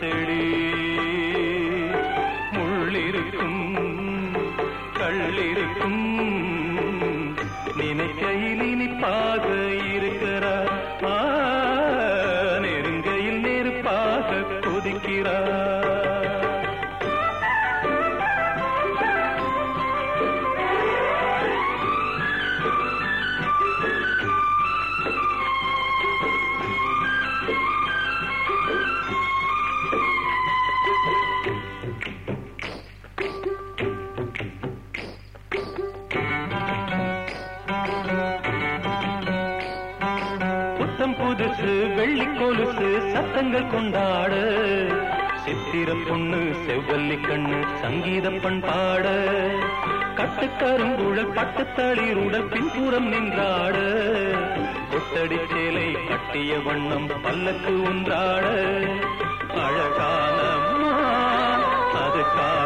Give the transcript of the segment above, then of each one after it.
செடி முள்ளிருக்கும் கள்ளிருக்கும். நினைக்கையில் இனிப்பாக இருக்கிறார் நெருங்கையில் நெருப்பாக கொதிக்கிறார் புத்தம் புதுசு வெள்ளி கொலுசு சத்தங்கள் கொண்டாட. சித்திர பொண்ணு செவ்வல்லி கண்ணு சங்கீத பண்பாட. கட்டுக்கருங்குழல் பட்டுத்தளிருடல் பின்புறம் நின்றாட. கொத்தடி சேலை கட்டிய வண்ணம் பல்லக்கு ஒன்றாட அழகான மான், அதுக்காக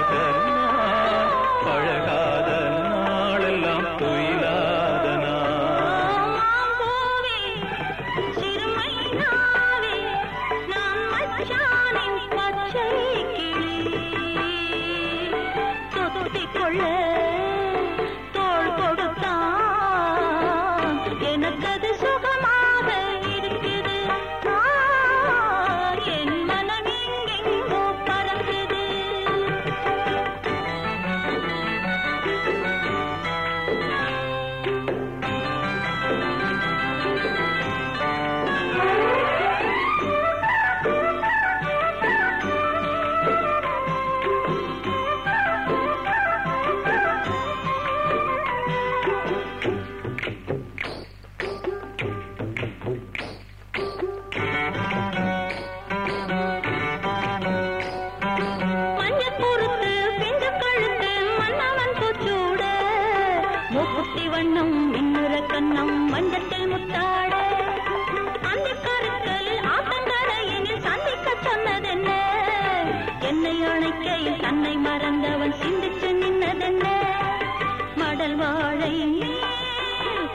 மூக்குத்தி வண்ணம் மின்னுற கண்ணம் மண்டத்தில் முத்தாட. அந்த கருக்களில் ஆத்தங்கரையினில் சந்திக்க சொன்னதென்ன? என்னை அணைக்கையில் தன்னை மறந்தவன் சிந்திச்சு நின்னதென்ன? மடல் வாழை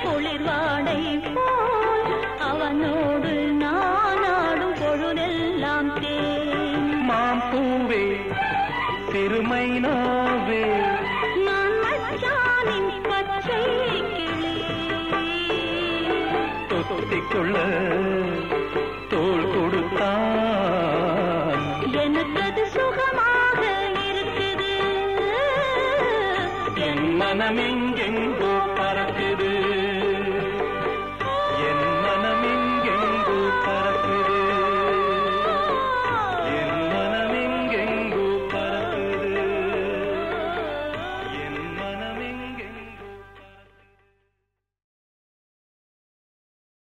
குளிர் வாடை போல் அவனோடு நான் ஆடும் பொழுதெல்லாம் தேன். மாம்பூவே திருமை நாவே தொத்திக்கொள்ள தோள் கொடுத்தான். எனக்கது சுகமாக இருக்குது. என் மனமெங்கெங்கோ